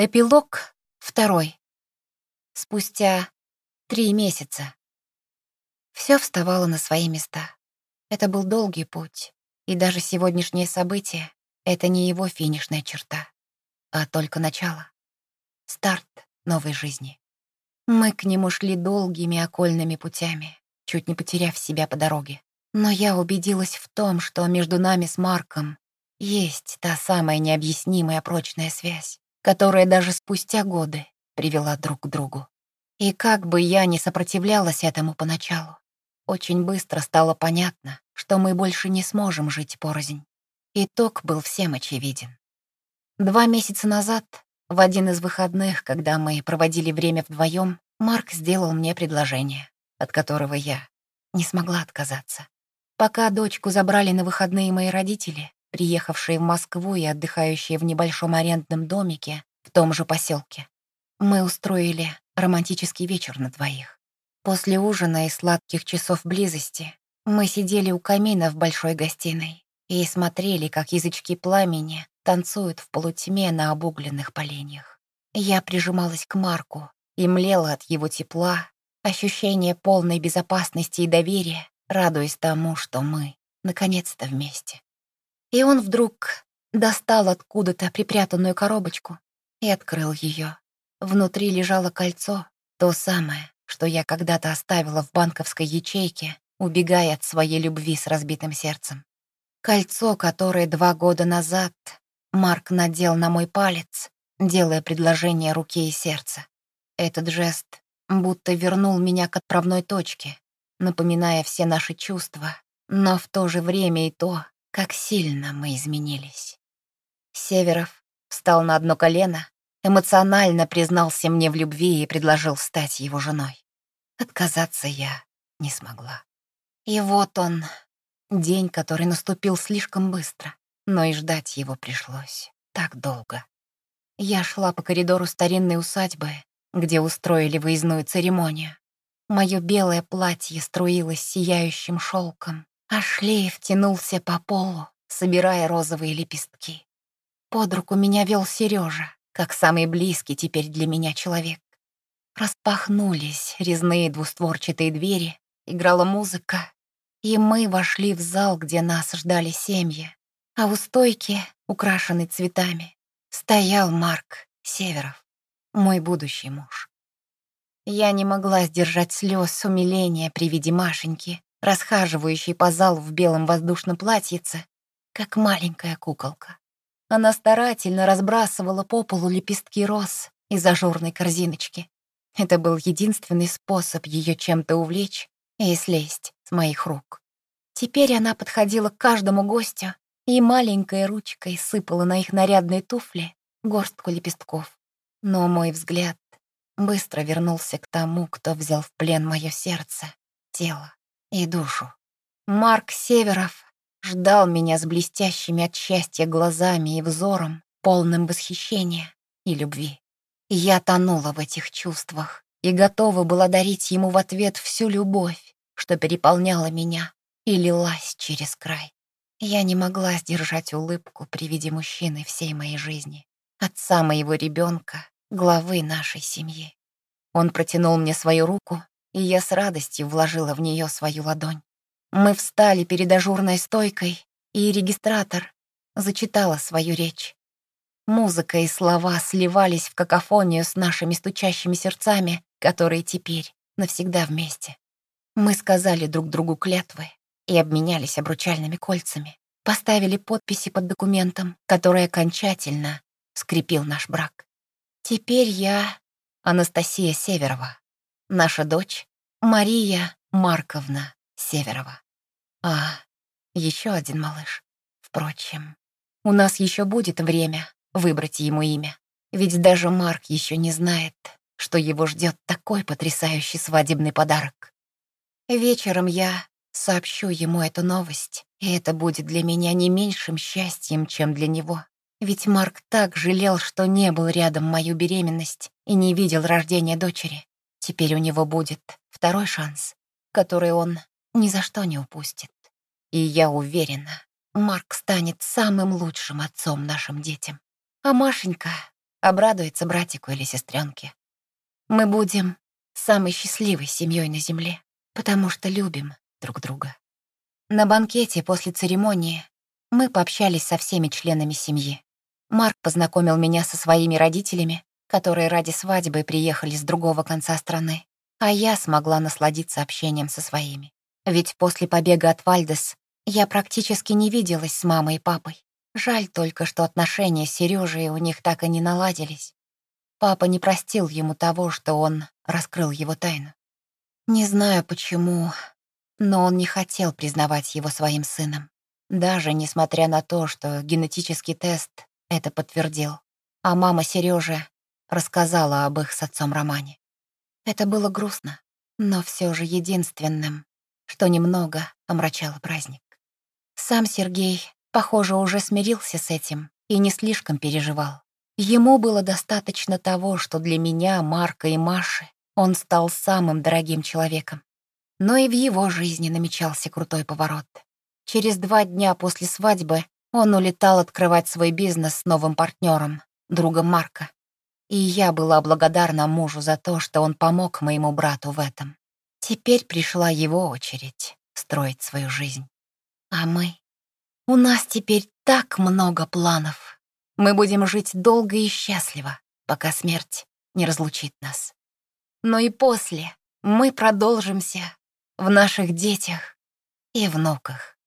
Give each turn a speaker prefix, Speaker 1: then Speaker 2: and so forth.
Speaker 1: Эпилог второй. Спустя три месяца. Все вставало на свои места. Это был долгий путь, и даже сегодняшнее событие — это не его финишная черта, а только начало. Старт новой жизни. Мы к нему шли долгими окольными путями, чуть не потеряв себя по дороге. Но я убедилась в том, что между нами с Марком есть та самая необъяснимая прочная связь которая даже спустя годы привела друг к другу. И как бы я ни сопротивлялась этому поначалу, очень быстро стало понятно, что мы больше не сможем жить порознь. Итог был всем очевиден. Два месяца назад, в один из выходных, когда мы проводили время вдвоем, Марк сделал мне предложение, от которого я не смогла отказаться. Пока дочку забрали на выходные мои родители, приехавшие в Москву и отдыхающие в небольшом арендном домике в том же поселке. Мы устроили романтический вечер на двоих. После ужина и сладких часов близости мы сидели у камина в большой гостиной и смотрели, как язычки пламени танцуют в полутьме на обугленных поленьях. Я прижималась к Марку и млела от его тепла, ощущение полной безопасности и доверия, радуясь тому, что мы наконец-то вместе. И он вдруг достал откуда-то припрятанную коробочку и открыл ее. Внутри лежало кольцо, то самое, что я когда-то оставила в банковской ячейке, убегая от своей любви с разбитым сердцем. Кольцо, которое два года назад Марк надел на мой палец, делая предложение руке и сердца. Этот жест будто вернул меня к отправной точке, напоминая все наши чувства, но в то же время и то, как сильно мы изменились. Северов встал на одно колено, эмоционально признался мне в любви и предложил стать его женой. Отказаться я не смогла. И вот он, день, который наступил слишком быстро, но и ждать его пришлось так долго. Я шла по коридору старинной усадьбы, где устроили выездную церемонию. Мое белое платье струилось сияющим шелком, а шлейф тянулся по полу, собирая розовые лепестки. Под руку меня вел Сережа, как самый близкий теперь для меня человек. Распахнулись резные двустворчатые двери, играла музыка, и мы вошли в зал, где нас ждали семьи. А у стойки, украшенной цветами, стоял Марк Северов, мой будущий муж. Я не могла сдержать слез умиления при виде Машеньки, расхаживающей по залу в белом воздушном платьице, как маленькая куколка. Она старательно разбрасывала по полу лепестки роз из ажурной корзиночки. Это был единственный способ ее чем-то увлечь и слезть с моих рук. Теперь она подходила к каждому гостю и маленькой ручкой сыпала на их нарядные туфли горстку лепестков. Но мой взгляд быстро вернулся к тому, кто взял в плен мое сердце, тело и душу. Марк Северов ждал меня с блестящими от счастья глазами и взором, полным восхищения и любви. Я тонула в этих чувствах и готова была дарить ему в ответ всю любовь, что переполняла меня и лилась через край. Я не могла сдержать улыбку при виде мужчины всей моей жизни, отца моего ребенка, главы нашей семьи. Он протянул мне свою руку, и я с радостью вложила в нее свою ладонь. Мы встали перед ажурной стойкой, и регистратор зачитала свою речь. Музыка и слова сливались в какофонию с нашими стучащими сердцами, которые теперь навсегда вместе. Мы сказали друг другу клятвы и обменялись обручальными кольцами, поставили подписи под документом, который окончательно скрепил наш брак. Теперь я Анастасия Северова, наша дочь Мария Марковна Северова. А, еще один малыш. Впрочем, у нас еще будет время выбрать ему имя. Ведь даже Марк еще не знает, что его ждет такой потрясающий свадебный подарок. Вечером я сообщу ему эту новость, и это будет для меня не меньшим счастьем, чем для него. Ведь Марк так жалел, что не был рядом мою беременность и не видел рождения дочери. Теперь у него будет второй шанс, который он ни за что не упустит. И я уверена, Марк станет самым лучшим отцом нашим детям. А Машенька обрадуется братику или сестренке. Мы будем самой счастливой семьей на земле, потому что любим друг друга. На банкете после церемонии мы пообщались со всеми членами семьи. Марк познакомил меня со своими родителями, которые ради свадьбы приехали с другого конца страны, а я смогла насладиться общением со своими. Ведь после побега от Вальдес я практически не виделась с мамой и папой. Жаль только, что отношения с Сережей у них так и не наладились. Папа не простил ему того, что он раскрыл его тайну. Не знаю почему, но он не хотел признавать его своим сыном. Даже несмотря на то, что генетический тест это подтвердил. А мама Сережи рассказала об их с отцом романе. Это было грустно, но все же единственным, что немного омрачало праздник. Сам Сергей, похоже, уже смирился с этим и не слишком переживал. Ему было достаточно того, что для меня, Марка и Маши он стал самым дорогим человеком. Но и в его жизни намечался крутой поворот. Через два дня после свадьбы он улетал открывать свой бизнес с новым партнером, другом Марка. И я была благодарна мужу за то, что он помог моему брату в этом. Теперь пришла его очередь строить свою жизнь. А мы? У нас теперь так много планов. Мы будем жить долго и счастливо, пока смерть не разлучит нас. Но и после мы продолжимся в наших детях и внуках.